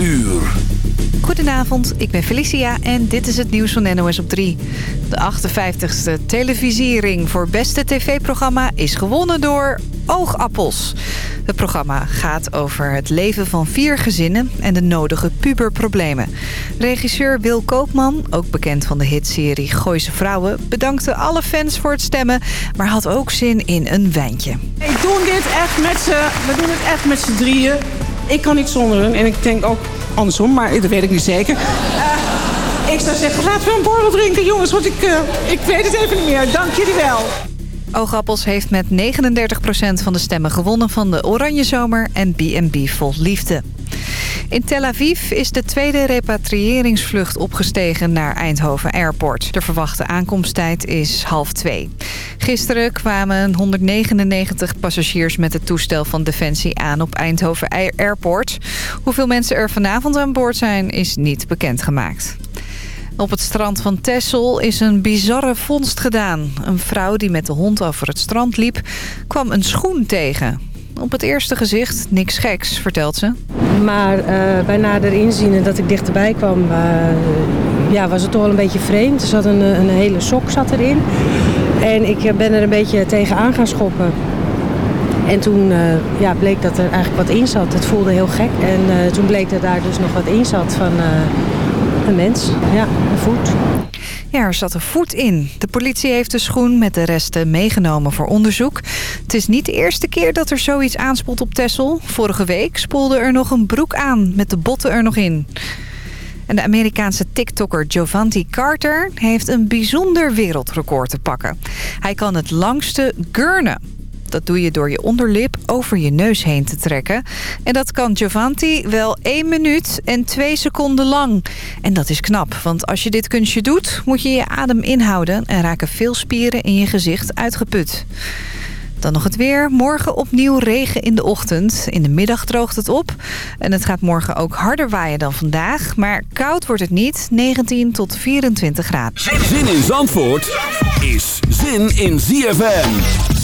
uur. Goedenavond, ik ben Felicia en dit is het nieuws van NOS op 3. De 58ste televisiering voor beste tv-programma is gewonnen door Oogappels. Het programma gaat over het leven van vier gezinnen en de nodige puberproblemen. Regisseur Wil Koopman, ook bekend van de hitserie Gooise Vrouwen... bedankte alle fans voor het stemmen, maar had ook zin in een wijntje. Ik doe dit echt met z'n... We doen het echt met z'n drieën. Ik kan niet zonder hun en ik denk ook andersom, maar dat weet ik niet zeker. Uh, ik zou zeggen, laten we een borrel drinken, jongens, want ik, uh, ik weet het even niet meer. Dank jullie wel. Oogappels heeft met 39% van de stemmen gewonnen van de Oranje Zomer en B&B Vol Liefde. In Tel Aviv is de tweede repatriëringsvlucht opgestegen naar Eindhoven Airport. De verwachte aankomsttijd is half twee. Gisteren kwamen 199 passagiers met het toestel van Defensie aan op Eindhoven Airport. Hoeveel mensen er vanavond aan boord zijn is niet bekendgemaakt. Op het strand van Texel is een bizarre vondst gedaan. Een vrouw die met de hond over het strand liep, kwam een schoen tegen. Op het eerste gezicht niks geks, vertelt ze. Maar uh, bij nader inzien en dat ik dichterbij kwam, uh, ja, was het toch wel een beetje vreemd. Er zat een, een hele sok zat erin. En ik ben er een beetje tegenaan gaan schoppen. En toen ja, bleek dat er eigenlijk wat in zat. Het voelde heel gek. En toen bleek dat daar dus nog wat in zat van mens. Ja, een voet. Ja, er zat een voet in. De politie heeft de schoen met de resten meegenomen voor onderzoek. Het is niet de eerste keer dat er zoiets aanspoelt op Tessel. Vorige week spoelde er nog een broek aan met de botten er nog in. En de Amerikaanse TikToker Giovanni Carter heeft een bijzonder wereldrecord te pakken. Hij kan het langste gurnen. Dat doe je door je onderlip over je neus heen te trekken. En dat kan Giovanni wel 1 minuut en 2 seconden lang. En dat is knap, want als je dit kunstje doet... moet je je adem inhouden en raken veel spieren in je gezicht uitgeput. Dan nog het weer. Morgen opnieuw regen in de ochtend. In de middag droogt het op. En het gaat morgen ook harder waaien dan vandaag. Maar koud wordt het niet. 19 tot 24 graden. Zin in Zandvoort is zin in ZFM.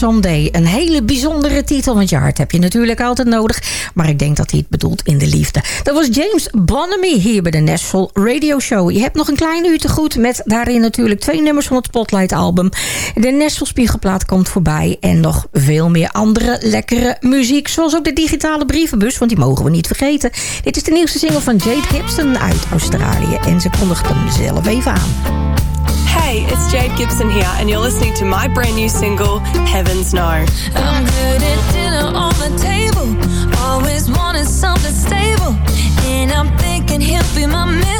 Een hele bijzondere titel, want je hart heb je natuurlijk altijd nodig. Maar ik denk dat hij het bedoelt in de liefde. Dat was James Bonamy hier bij de Nashville Radio Show. Je hebt nog een klein uur te goed met daarin natuurlijk twee nummers van het Spotlight album. De Nashville Spiegelplaat komt voorbij. En nog veel meer andere lekkere muziek. Zoals ook de digitale brievenbus, want die mogen we niet vergeten. Dit is de nieuwste single van Jade Gibson uit Australië. En ze kondigt hem zelf even aan. Hey, it's Jade Gibson here, and you're listening to my brand new single, Heavens No. I'm good at dinner on the table, always wanted something stable, and I'm thinking he'll be my mister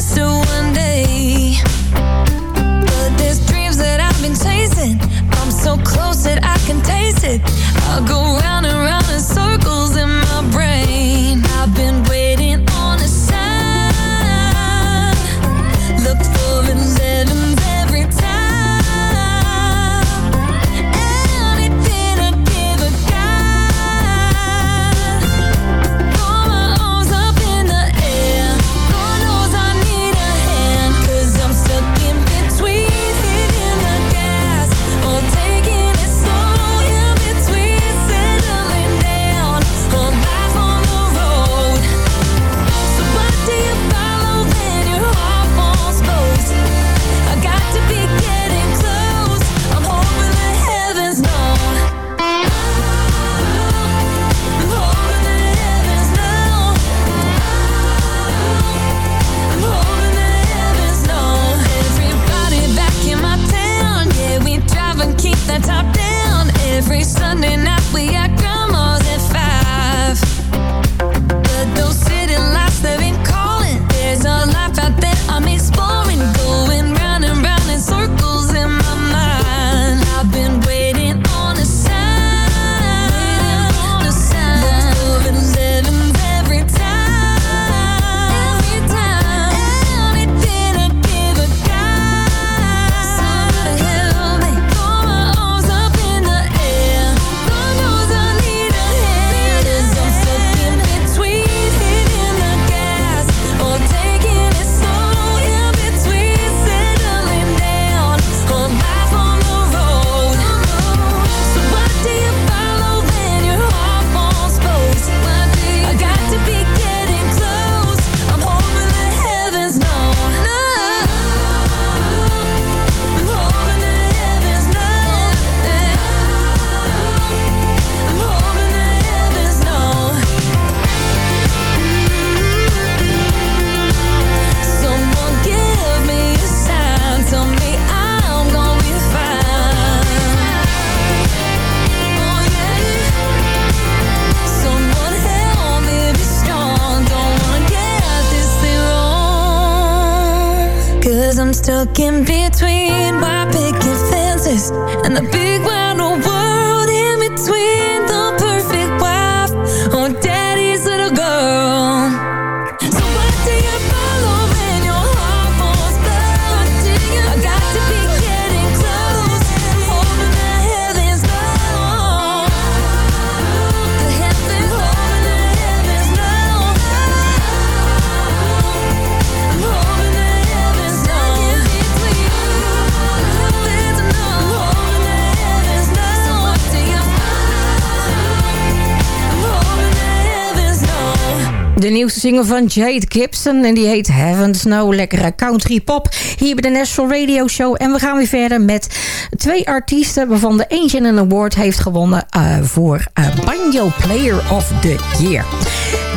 single van Jade Gibson. En die heet Heaven Snow. Lekkere country pop. Hier bij de National Radio Show. En we gaan weer verder met twee artiesten. Waarvan de eentje een award heeft gewonnen. Uh, voor uh, Banjo Player of the Year.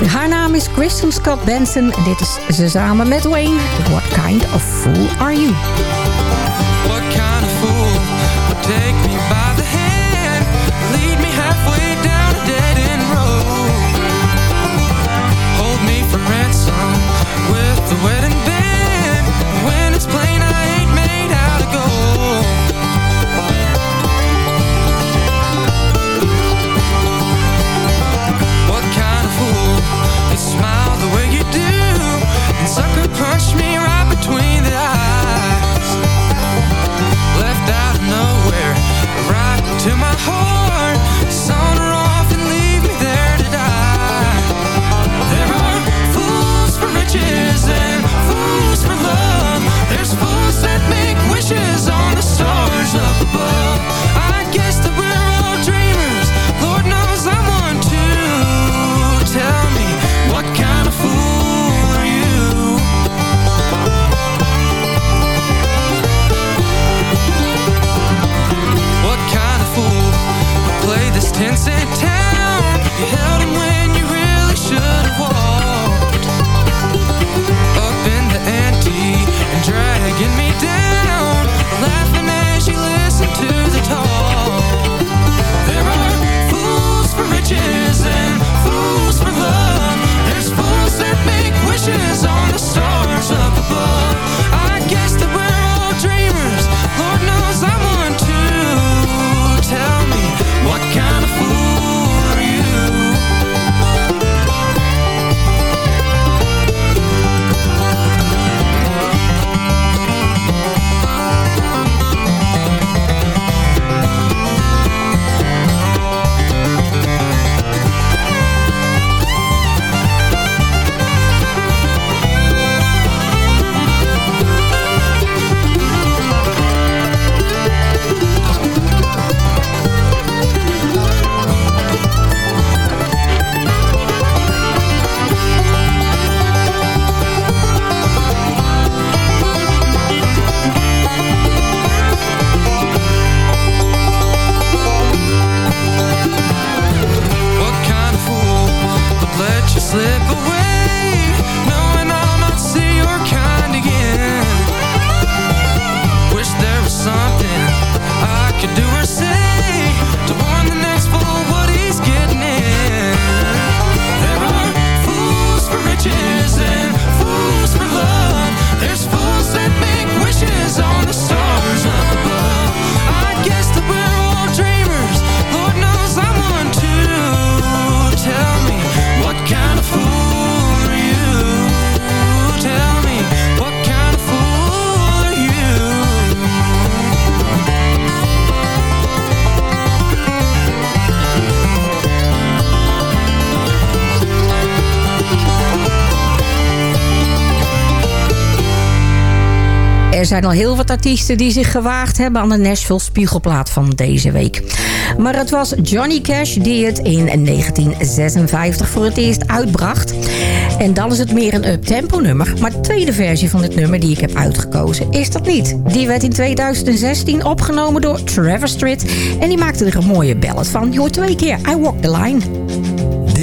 Haar naam is Kristen Scott Benson. Dit is ze samen met Wayne. What kind of fool are you? Zijn al heel wat artiesten die zich gewaagd hebben... aan de Nashville Spiegelplaat van deze week. Maar het was Johnny Cash die het in 1956 voor het eerst uitbracht. En dan is het meer een up-tempo nummer. Maar de tweede versie van dit nummer die ik heb uitgekozen is dat niet. Die werd in 2016 opgenomen door Trevor Street. En die maakte er een mooie ballad van. Je hoort twee keer I Walk the Line.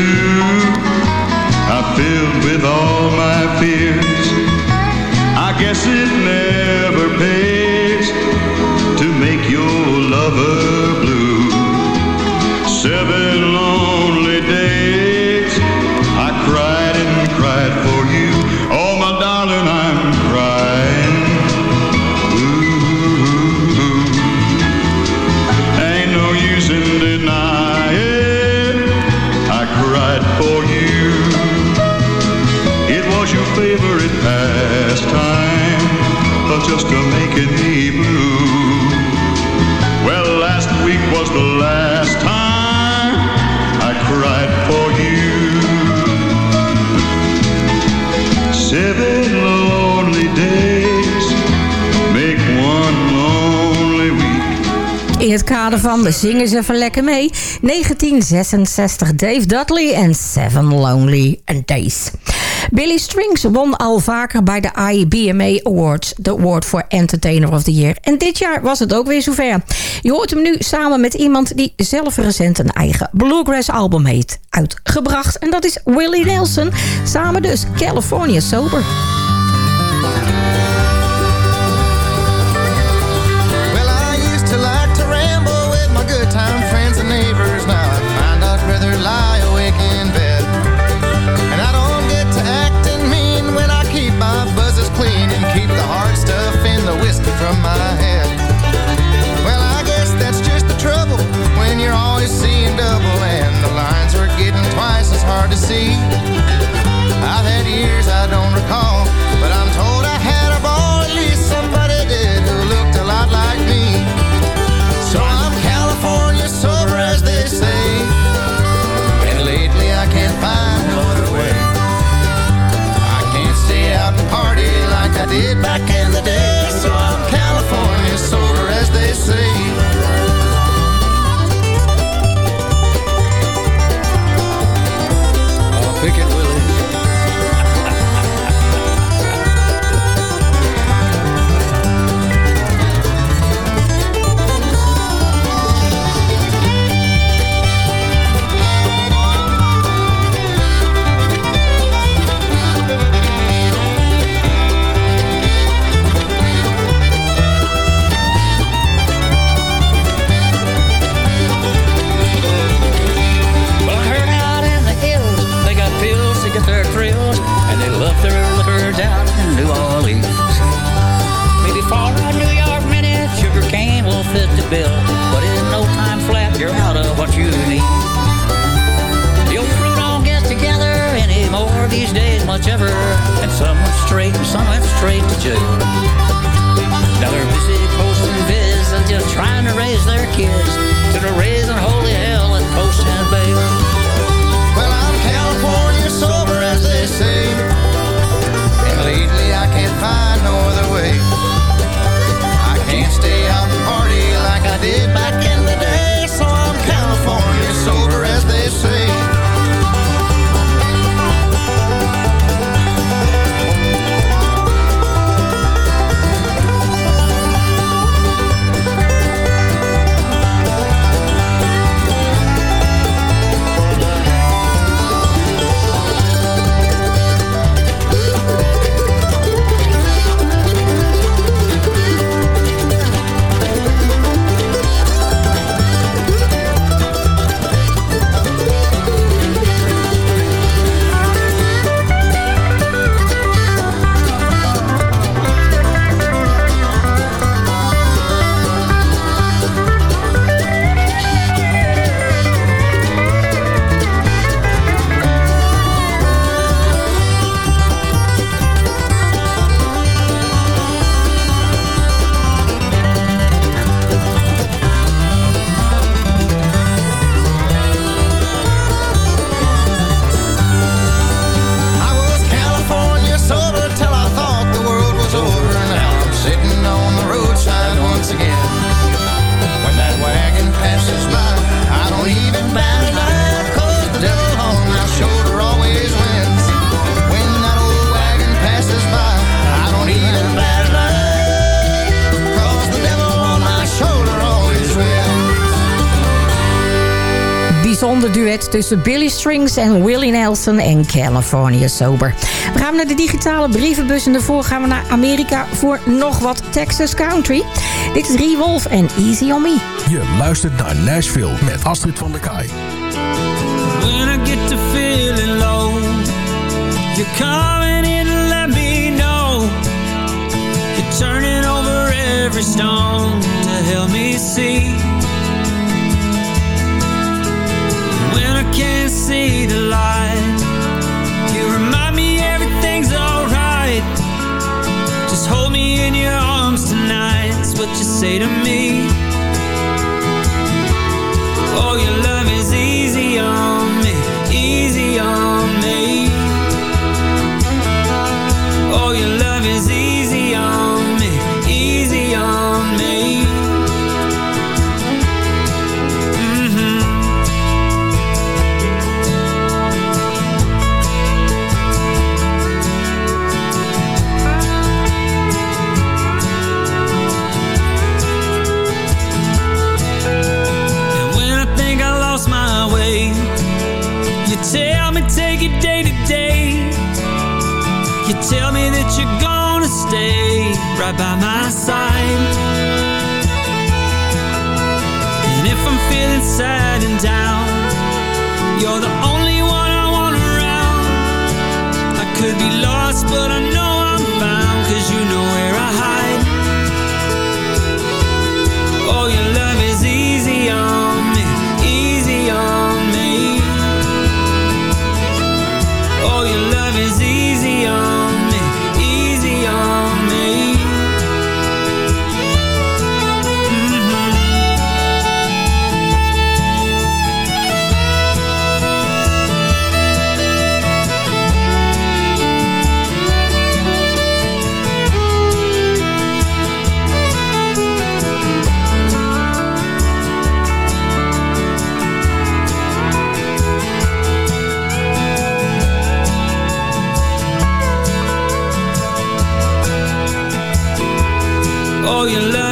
too. I filled with all my fears. I guess it. just to make it even. Well, last week was the last time I cried for you. Seven lonely days make one lonely week. In het kader van de Zingen ze even lekker mee. 1966 Dave Dudley en Seven Lonely Days. Billy Strings won al vaker bij de IBMA Awards... de award voor Entertainer of the Year. En dit jaar was het ook weer zover. Je hoort hem nu samen met iemand die zelf recent een eigen Bluegrass album heeft uitgebracht. En dat is Willie Nelson. Samen dus California Sober. Tussen Billy Strings en Willie Nelson en California Sober. We gaan naar de digitale brievenbus en daarvoor gaan we naar Amerika voor nog wat Texas Country. Dit is Wolf en Easy On Me. Je luistert naar Nashville met Astrid van der Kaai. When I get to feeling low, you're coming in to let me know. You're turning over every stone to help me see. See the light, you remind me everything's alright. Just hold me in your arms tonight, is what you say to me. Oh, your love stay right by my side. And if I'm feeling sad and down, you're the only one I want around. I could be lost, but I know I'm found, cause you know where I hide. Oh, your love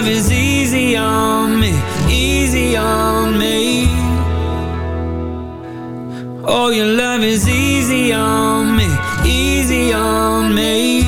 is easy on me, easy on me. Oh, your love is easy on me, easy on me.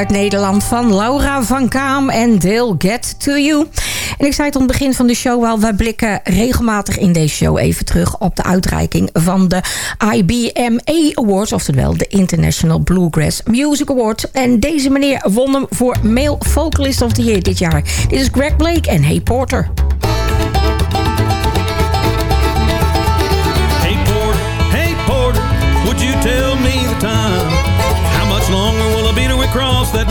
Uit Nederland van Laura van Kaam en They'll Get To You. En ik zei het aan het begin van de show al... wij blikken regelmatig in deze show even terug... op de uitreiking van de IBMA Awards... oftewel de International Bluegrass Music Award. En deze meneer won hem voor Male Vocalist of the Year dit jaar. Dit is Greg Blake en Hey Porter.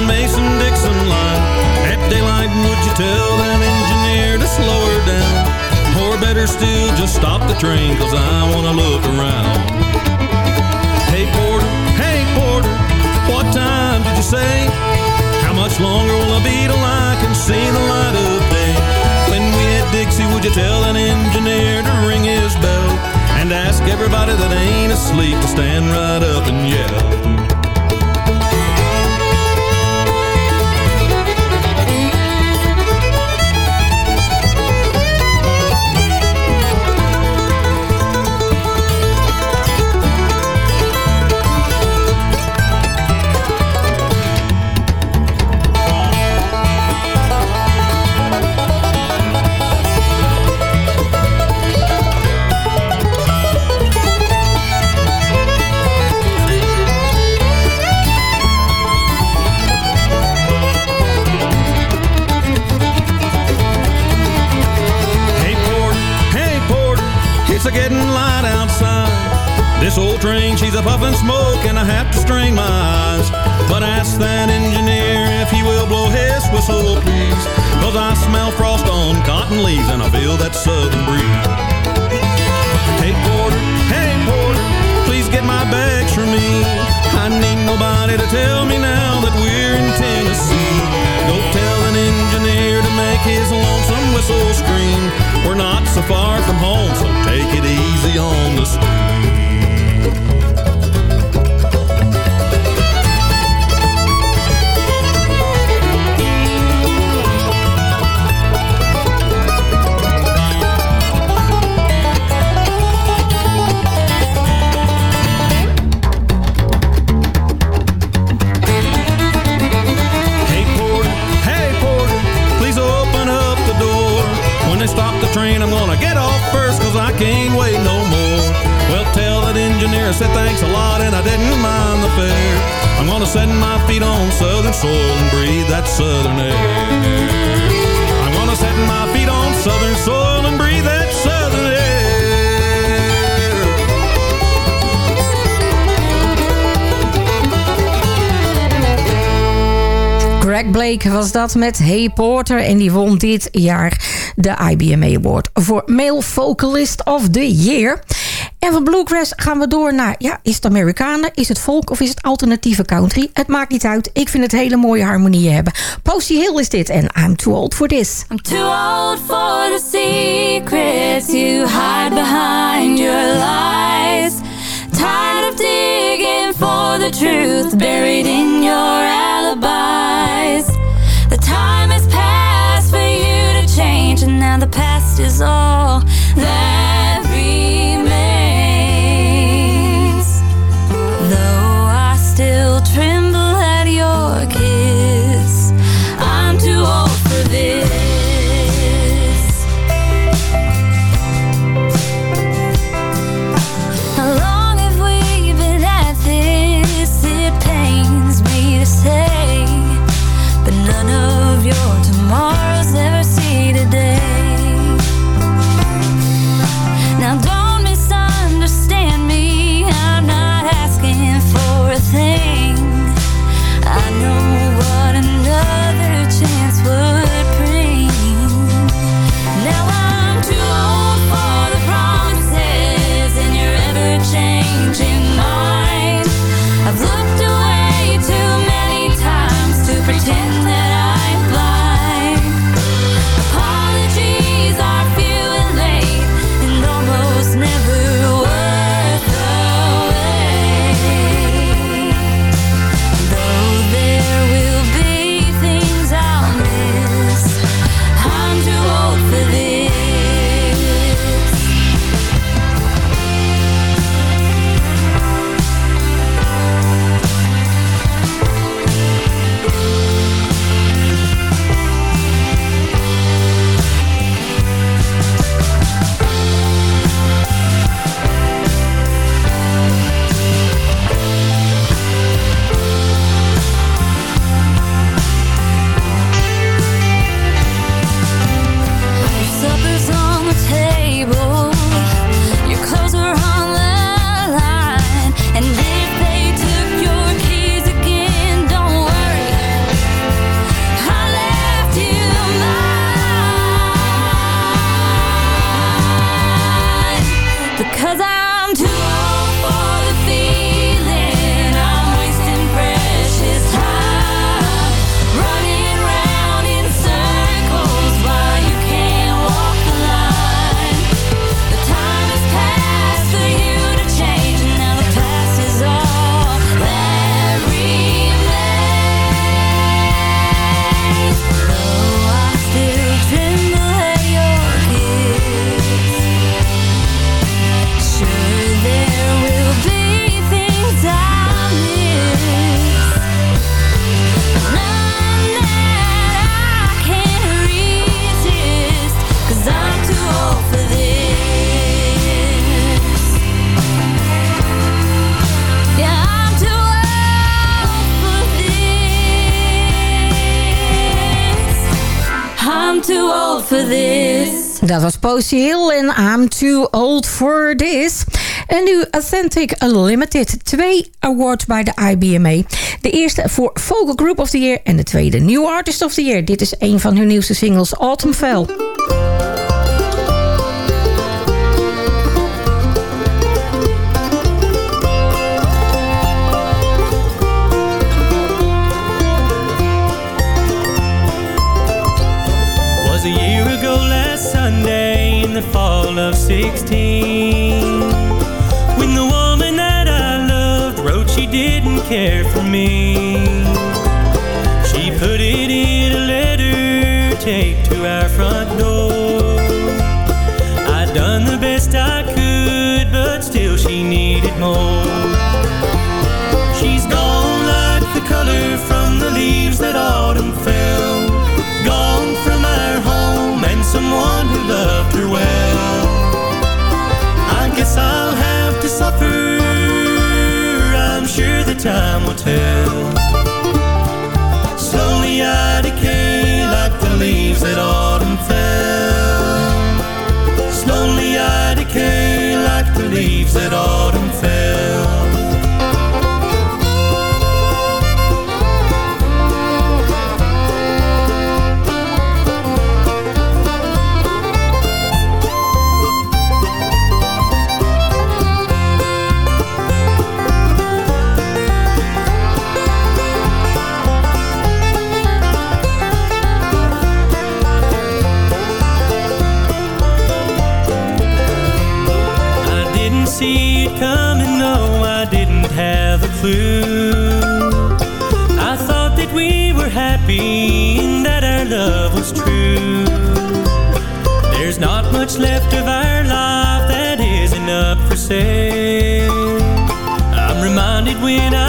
Mason-Dixon line? At daylight, would you tell that engineer to slow her down? Or better still, just stop the train, cause I wanna look around. Hey Porter, hey Porter, what time did you say? How much longer will I be till I can see the light of day? When we hit Dixie, would you tell that engineer to ring his bell? And ask everybody that ain't asleep to stand right up and yell. Scream. We're not so far from home, so take it easy on the street. Feet on southern soil and breathe that southern air. I'm gonna set my feet on southern soil and breathe that southern air. Greg Blake was dat met Hey Porter. En die won dit jaar de IBM Award voor Male Vocalist of the Year. En van Bluegrass gaan we door naar... Ja, is het Amerikanen, is het folk of is het alternatieve country? Het maakt niet uit. Ik vind het hele mooie harmonieën hebben. Posty Hill is dit en I'm too old for this. I'm too old for the secrets you hide behind your lies. Tired of digging for the truth buried in your alibis. The time has passed for you to change, and now the past is all that too old for this. Dat was Posey Hill en I'm too old for this. En nu Authentic Unlimited. Twee awards bij de IBMA. De eerste voor Vocal Group of the Year en de tweede New Artist of the Year. Dit is een van hun nieuwste singles, Autumn Fell. 16 When the woman that I loved wrote she didn't care for me. She put it in a letter taped to our front door. I'd done the best I could but still she needed more. She's gone like the color from the leaves that autumn fell. Gone from our home and someone who loved her well guess I'll have to suffer. I'm sure the time will tell. Slowly I decay like the leaves that autumn fell. Slowly I decay like the leaves that autumn fell clue. I thought that we were happy and that our love was true. There's not much left of our life that isn't up for sale. I'm reminded when I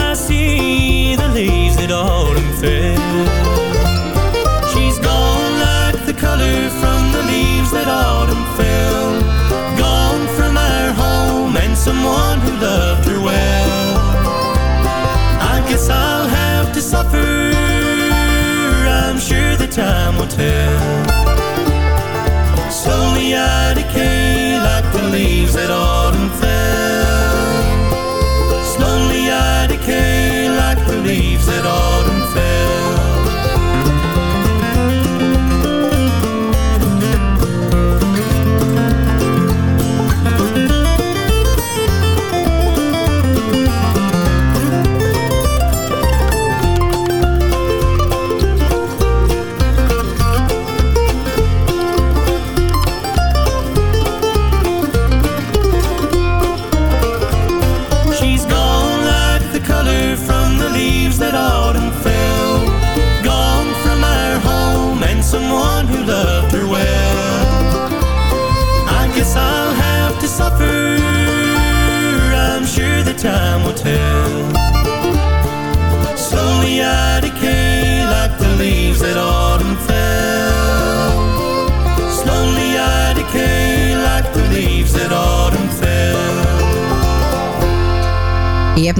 have. I'm sure the time will tell. Slowly I decay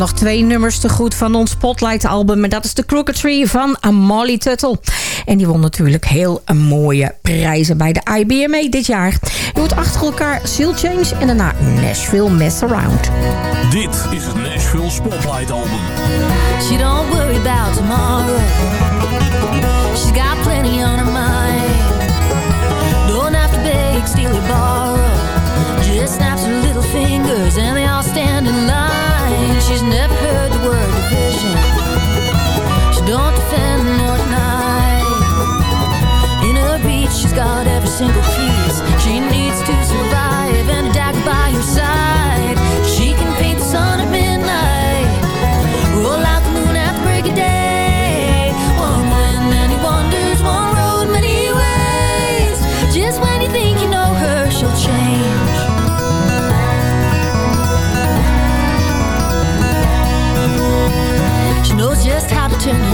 nog twee nummers te goed van ons Spotlight-album. En dat is The Crooked Tree van Molly Tuttle. En die won natuurlijk heel mooie prijzen bij de IBMA dit jaar. Je hoort achter elkaar Seal Change en daarna Nashville Mess Around. Dit is het Nashville Spotlight Album. She don't worry about tomorrow. She's got plenty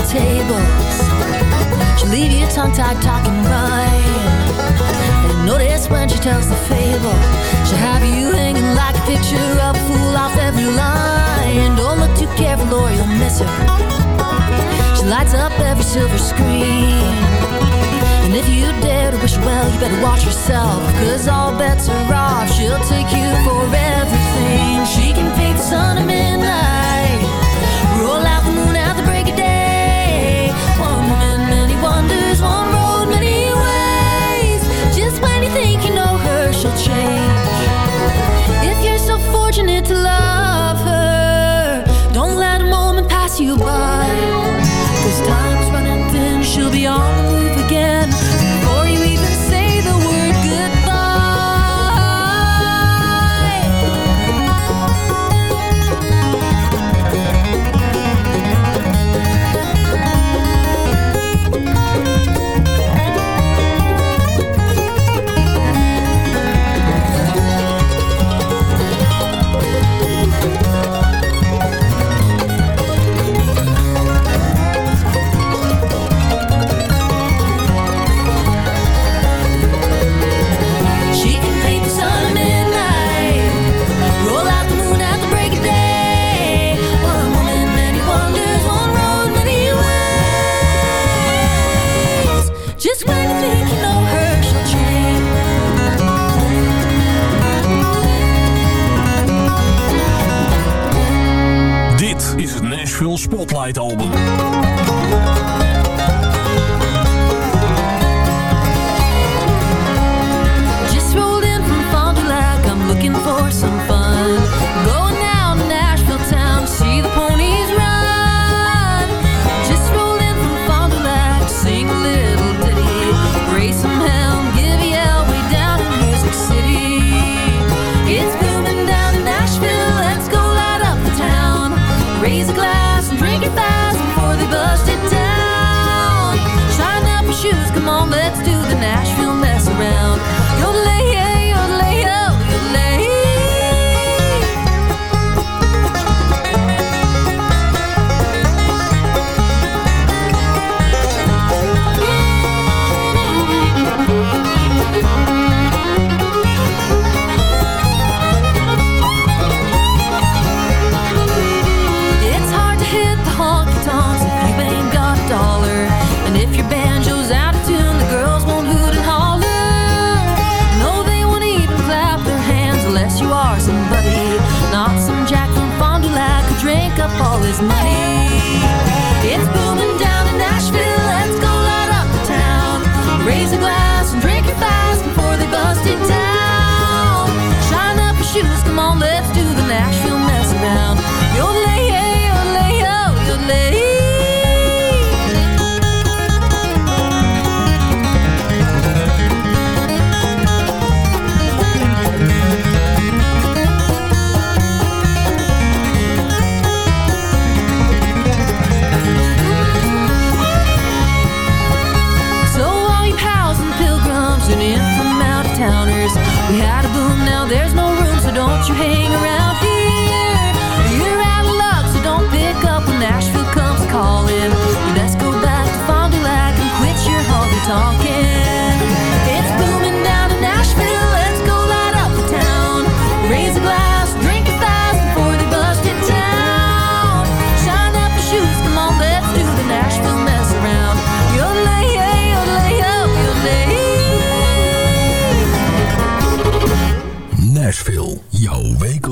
tables. She'll leave you tongue-tied, talking rhyme. And notice when she tells the fable, she'll have you hanging like a picture of a fool off every line. Don't look too careful or you'll miss her. She lights up every silver screen. And if you dare to wish well, you better watch yourself. Cause all bets are off. She'll take you for everything. She can paint the sun at midnight. to love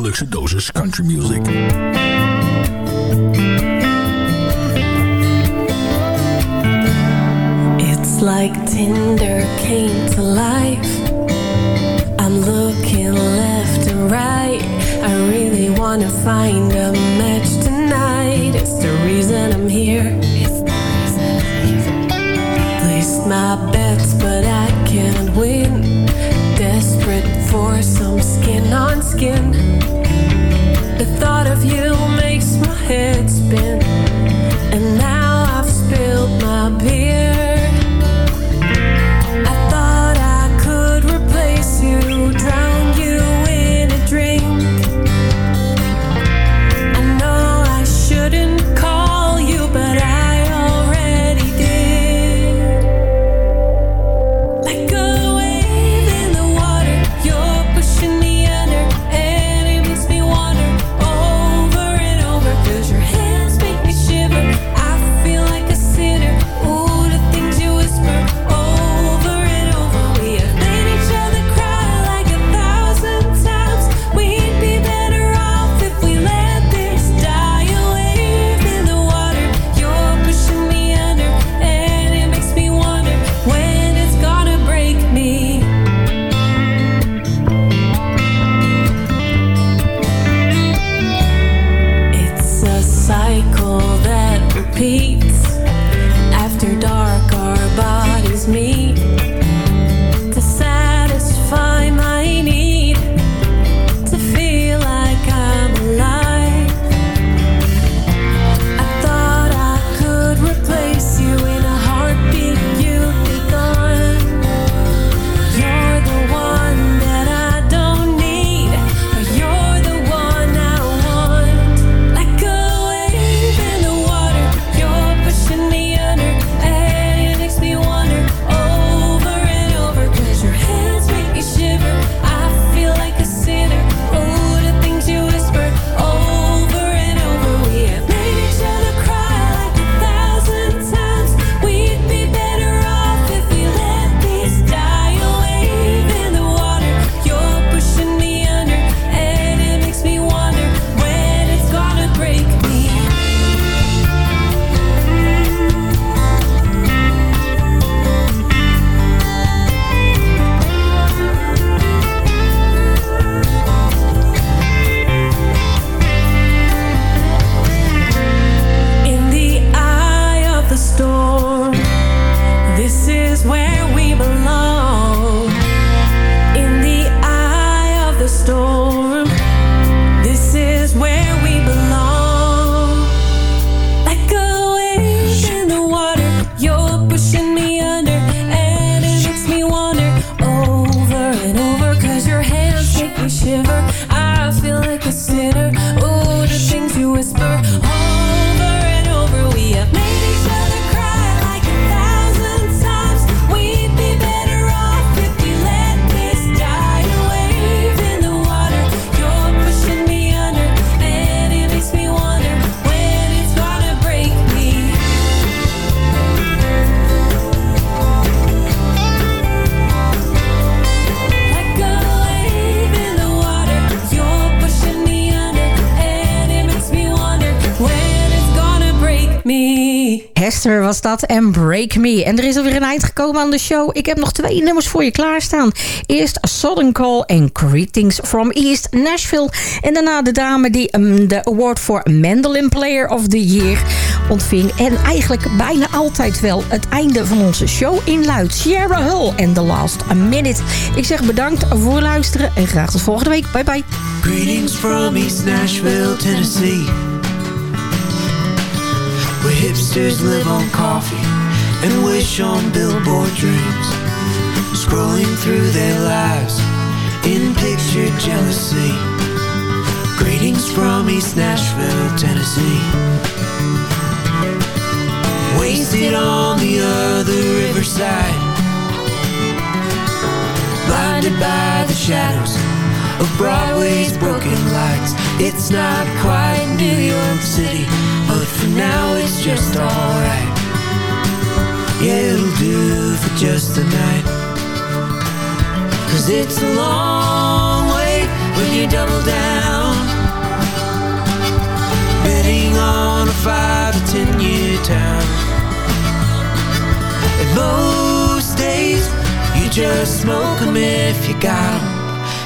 wekelijkse dosis country music. It's like Tinder came to life. I'm looking left and right. I really wanna find a match tonight. It's the reason I'm here. It's the reason I'm here. Place my skin. The thought of you makes my head spin. Was dat en Break Me. En er is alweer een eind gekomen aan de show. Ik heb nog twee nummers voor je klaarstaan. Eerst Southern Call en Greetings from East Nashville. En daarna de dame die um, de award voor Mandolin Player of the Year ontving. En eigenlijk bijna altijd wel het einde van onze show inluidt. Sierra Hull en The Last Minute. Ik zeg bedankt voor luisteren en graag tot volgende week. Bye bye. Greetings from East Nashville, Tennessee. Where hipsters live on coffee and wish on billboard dreams. Scrolling through their lives in picture jealousy. Greetings from East Nashville, Tennessee. Wasted on the other riverside. Blinded by the shadows of Broadway's broken lights. It's not quite New York City, but for now it's just alright. It'll do for just the night. Cause it's a long way when you double down. Betting on a five to ten year town. And most days you just smoke 'em if you got 'em.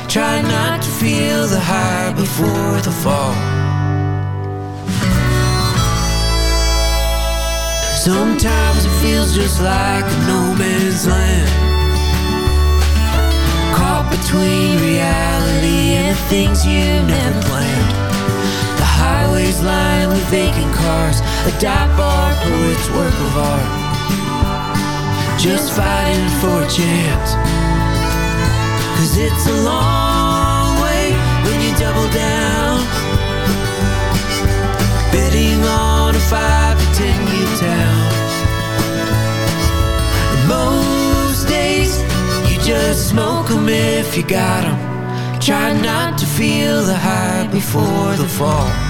Try not to feel the high before the fall. Sometimes it feels just like no man's land. Caught between reality and the things you never planned. The highways lined with vacant cars, a dive bar poet's work of art. Just fighting for a chance. Cause it's a long way when you double down. Betting on a five to ten year town. And most days you just smoke 'em if you got 'em. Try not to feel the high before the fall.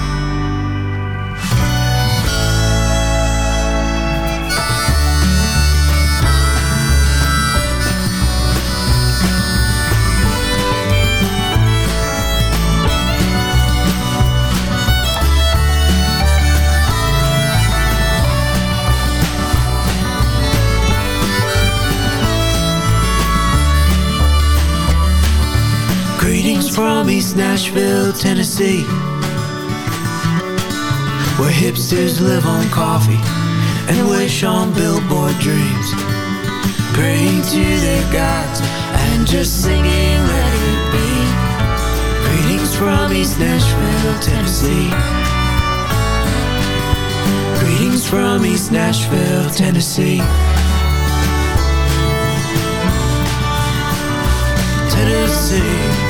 Nashville, Tennessee. Where hipsters live on coffee and wish on billboard dreams. Praying to their gods and just singing let it be. Greetings from East Nashville, Tennessee. Greetings from East Nashville, Tennessee. Tennessee.